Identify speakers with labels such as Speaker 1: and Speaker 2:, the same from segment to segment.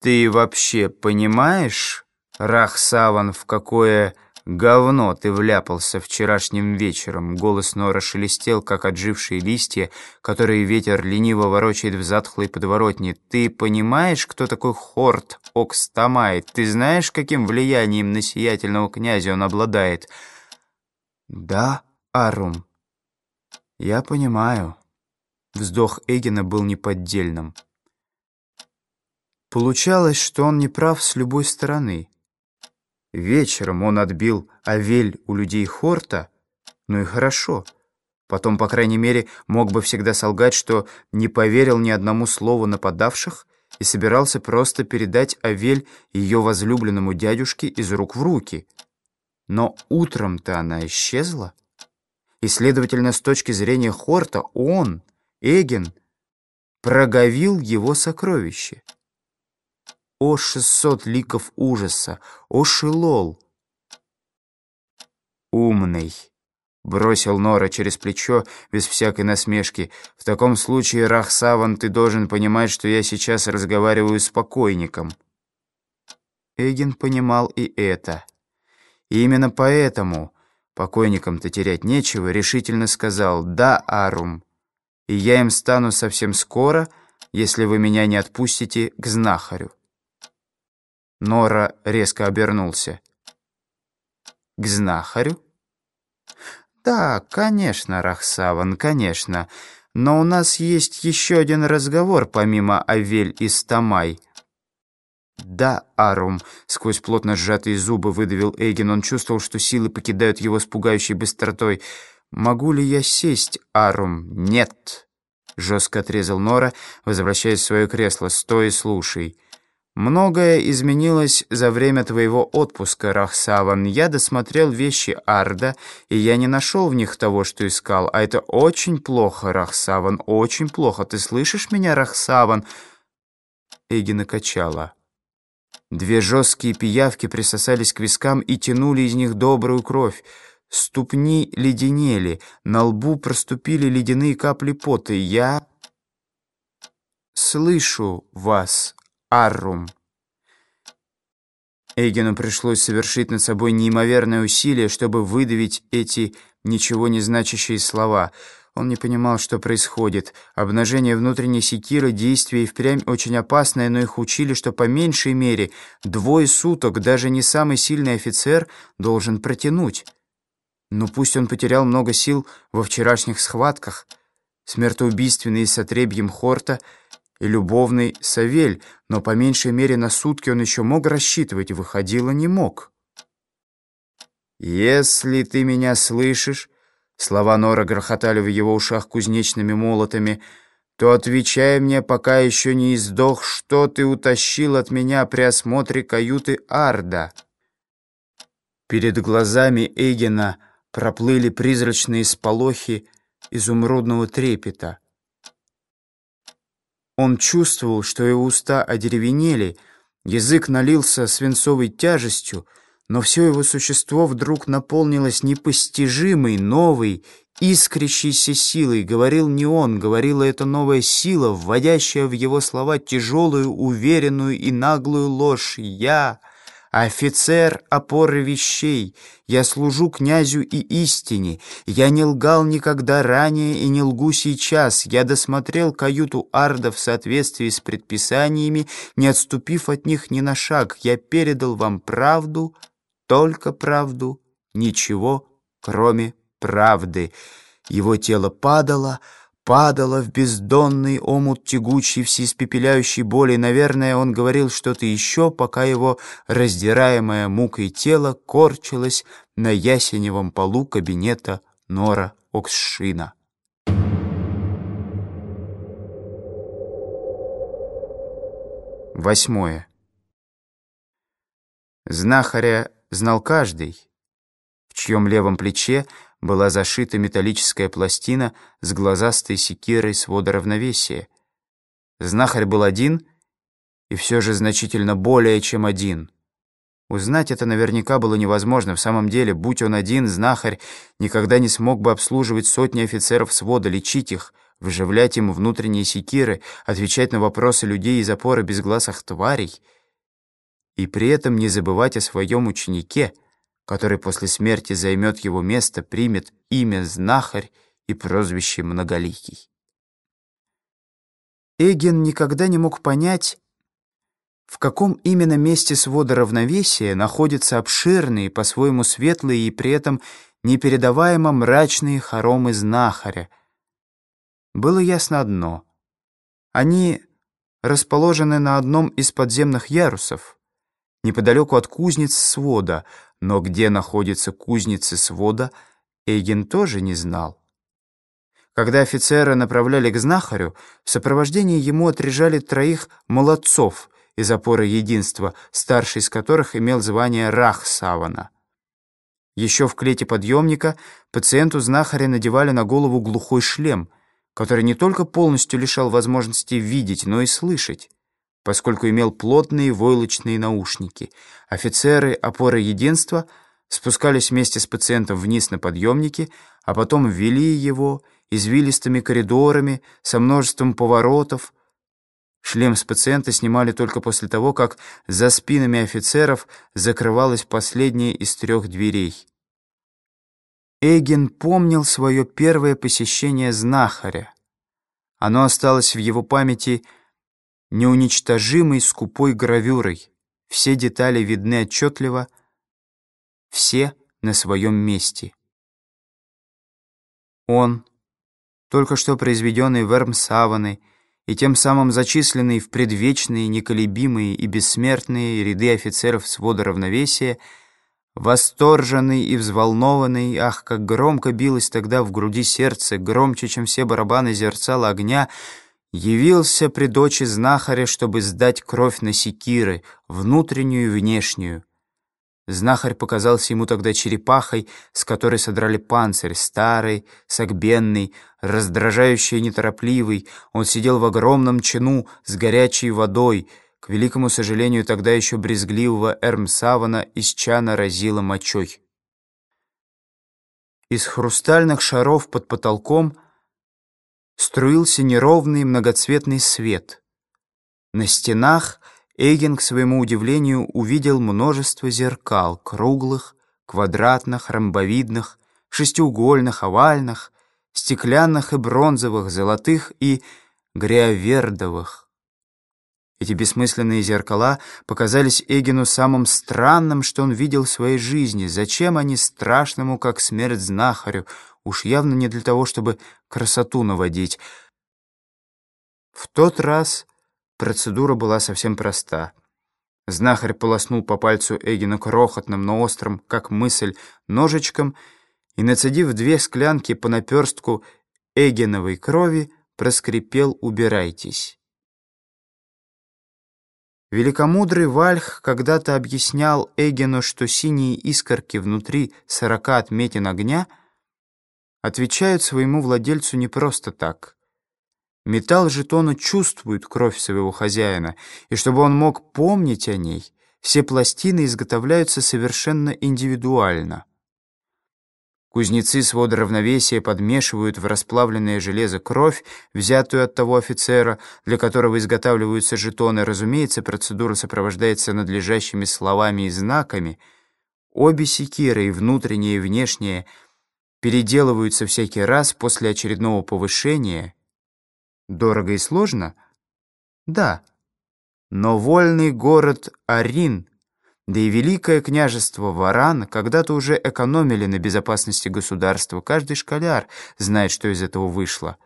Speaker 1: «Ты вообще понимаешь, Рахсаван, в какое говно ты вляпался вчерашним вечером?» Голос Нора шелестел, как отжившие листья, которые ветер лениво ворочает в затхлой подворотне. «Ты понимаешь, кто такой Хорт Окстамай? Ты знаешь, каким влиянием на сиятельного князя он обладает?» «Да, Арум, я понимаю». Вздох Эгина был неподдельным. Получалось, что он не прав с любой стороны. Вечером он отбил Авель у людей Хорта, ну и хорошо. Потом, по крайней мере, мог бы всегда солгать, что не поверил ни одному слову нападавших и собирался просто передать Авель ее возлюбленному дядюшке из рук в руки. Но утром-то она исчезла. И, следовательно, с точки зрения Хорта, он, Эгин, проговил его сокровище. О, шестьсот ликов ужаса! О, Шилол! «Умный!» — бросил Нора через плечо, без всякой насмешки. «В таком случае, Рахсаван, ты должен понимать, что я сейчас разговариваю с покойником». Эгин понимал и это. И именно поэтому, покойникам-то терять нечего, решительно сказал «Да, Арум, и я им стану совсем скоро, если вы меня не отпустите к знахарю». Нора резко обернулся. «К знахарю?» «Да, конечно, Рахсаван, конечно. Но у нас есть еще один разговор, помимо Авель и Стамай». «Да, Арум», — сквозь плотно сжатые зубы выдавил Эйген. Он чувствовал, что силы покидают его с пугающей быстротой. «Могу ли я сесть, Арум?» «Нет», — жестко отрезал Нора, возвращаясь в свое кресло. «Стой и слушай». «Многое изменилось за время твоего отпуска, Рахсаван. Я досмотрел вещи Арда, и я не нашел в них того, что искал. А это очень плохо, Рахсаван, очень плохо. Ты слышишь меня, Рахсаван?» Эги накачала. Две жесткие пиявки присосались к вискам и тянули из них добрую кровь. Ступни леденели, на лбу проступили ледяные капли пота. «Я слышу вас, Аррум. Эйгену пришлось совершить над собой неимоверное усилие, чтобы выдавить эти ничего не значащие слова. Он не понимал, что происходит. Обнажение внутренней секиры, действие и впрямь очень опасное, но их учили, что по меньшей мере двое суток даже не самый сильный офицер должен протянуть. Но пусть он потерял много сил во вчерашних схватках, смертоубийственные с отребьем Хорта — и любовный Савель, но по меньшей мере на сутки он еще мог рассчитывать, выходило не мог. «Если ты меня слышишь», — слова Нора грохотали в его ушах кузнечными молотами, «то отвечай мне, пока еще не издох, что ты утащил от меня при осмотре каюты Арда». Перед глазами Эйгена проплыли призрачные сполохи изумрудного трепета — он чувствовал, что его уста одеревенели, язык налился свинцовой тяжестью, но все его существо вдруг наполнилось непостижимой, новой, искрящейся силой. Говорил не он, говорила эта новая сила, вводящая в его слова тяжелую, уверенную и наглую ложь. «Я...» Офицер опоры вещей, я служу князю и истине. Я не лгал никогда ранее и не лгу сейчас. Я досмотрел каюту Арда в соответствии с предписаниями, не отступив от них ни на шаг. Я передал вам правду, только правду, ничего, кроме правды. Его тело падало, падала в бездонный омут тягучий, всеиспепеляющей боли. Наверное, он говорил что-то еще, пока его раздираемое мукой тело корчилось на ясеневом полу кабинета Нора Оксшина. Восьмое. Знахаря знал каждый, в чьем левом плече была зашита металлическая пластина с глазастой секирой свода равновесия. Знахарь был один, и все же значительно более, чем один. Узнать это наверняка было невозможно. В самом деле, будь он один, знахарь никогда не смог бы обслуживать сотни офицеров свода, лечить их, вживлять им внутренние секиры, отвечать на вопросы людей из опоры безгласых тварей и при этом не забывать о своем ученике, который после смерти займет его место, примет имя знахарь и прозвище Многоликий. Эгин никогда не мог понять, в каком именно месте свода равновесия находятся обширные, по-своему светлые и при этом непередаваемо мрачные хоромы знахаря. Было ясно одно. Они расположены на одном из подземных ярусов, неподалеку от кузниц свода, но где находятся кузницы свода, Эйген тоже не знал. Когда офицера направляли к знахарю, в сопровождении ему отряжали троих молодцов из опоры единства, старший из которых имел звание Рах Савана. Еще в клете подъемника пациенту знахаря надевали на голову глухой шлем, который не только полностью лишал возможности видеть, но и слышать, поскольку имел плотные войлочные наушники. Офицеры опоры единства спускались вместе с пациентом вниз на подъемнике, а потом ввели его извилистыми коридорами со множеством поворотов, Шлем с пациента снимали только после того, как за спинами офицеров закрывалась последняя из трех дверей. Эгин помнил свое первое посещение знахаря. Оно осталось в его памяти неуничтожимой скупой гравюрой. Все детали видны отчетливо, все на своем месте. Он, только что произведенный Вермсаваной, и тем самым зачисленный в предвечные, неколебимые и бессмертные ряды офицеров свода равновесия, восторженный и взволнованный, ах, как громко билось тогда в груди сердце, громче, чем все барабаны зерцала огня, явился при дочи знахаря, чтобы сдать кровь на секиры, внутреннюю и внешнюю. Знахарь показался ему тогда черепахой, с которой содрали панцирь, старый, согбенный, раздражающий и неторопливый. Он сидел в огромном чину с горячей водой. К великому сожалению, тогда еще брезгливого Эрмсавана из чана разило мочой. Из хрустальных шаров под потолком струился неровный многоцветный свет. На стенах — Эйген, к своему удивлению, увидел множество зеркал, круглых, квадратных, ромбовидных, шестиугольных, овальных, стеклянных и бронзовых, золотых и греовердовых. Эти бессмысленные зеркала показались Эгину самым странным, что он видел в своей жизни. Зачем они страшному, как смерть знахарю? Уж явно не для того, чтобы красоту наводить. В тот раз Процедура была совсем проста. Знахарь полоснул по пальцу Эгина крохотным, но острым, как мысль, ножичком и, нацедив две склянки по наперстку Эгиновой крови, проскрипел «Убирайтесь». Великомудрый Вальх когда-то объяснял Эгину, что синие искорки внутри сорока отметин огня отвечают своему владельцу не просто так — Металл жетона чувствует кровь своего хозяина, и чтобы он мог помнить о ней, все пластины изготовляются совершенно индивидуально. Кузнецы свода равновесия подмешивают в расплавленное железо кровь, взятую от того офицера, для которого изготавливаются жетоны. Разумеется, процедура сопровождается надлежащими словами и знаками. Обе секиры, и внутренние, и внешние, переделываются всякий раз после очередного повышения — Дорого и сложно? Да. Но вольный город Арин, да и великое княжество Варан когда-то уже экономили на безопасности государства. Каждый школяр знает, что из этого вышло.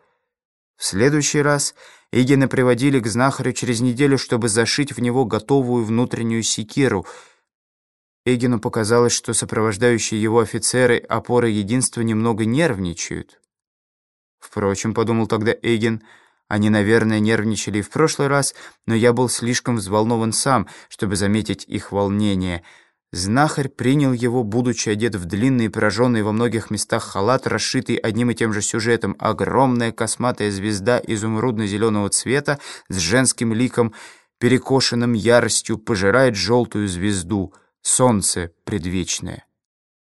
Speaker 1: В следующий раз Игина приводили к знахарю через неделю, чтобы зашить в него готовую внутреннюю секиру. Эгину показалось, что сопровождающие его офицеры опоры единства немного нервничают. Впрочем, подумал тогда Эгин, — они, наверное, нервничали в прошлый раз, но я был слишком взволнован сам, чтобы заметить их волнение. Знахарь принял его, будучи одет в длинный, пораженный во многих местах халат, расшитый одним и тем же сюжетом. Огромная косматая звезда изумрудно-зеленого цвета с женским ликом, перекошенным яростью, пожирает желтую звезду. Солнце предвечное.